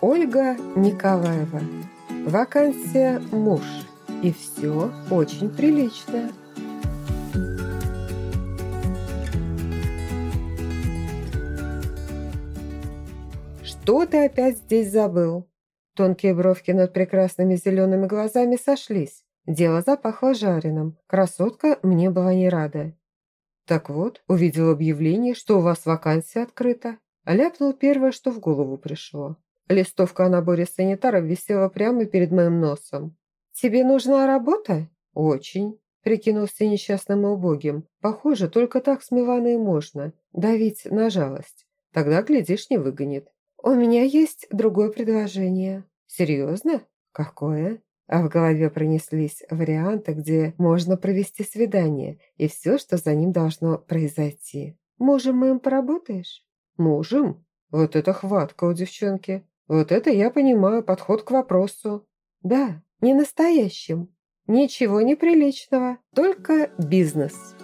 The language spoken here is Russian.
Ольга Николаева. Вакансия муж. И все очень прилично. «Что ты опять здесь забыл?» Тонкие бровки над прекрасными зелеными глазами сошлись. Дело запахло жареным. Красотка мне была не рада. «Так вот, увидел объявление, что у вас вакансия открыта». Ляпнул первое, что в голову пришло. Листовка о наборе санитаров висела прямо перед моим носом. «Тебе нужна работа?» «Очень», – прикинулся несчастным и убогим. «Похоже, только так с Миланой можно. Давить на жалость. Тогда, глядишь, не выгонит». «У меня есть другое предложение». «Серьезно? Какое?» А в голове пронеслись варианты, где можно провести свидание и все, что за ним должно произойти. «Мужем моим поработаешь?» «Мужем? Вот это хватка у девчонки. Вот это я понимаю подход к вопросу. Да, не настоящим. Ничего неприличного, только бизнес.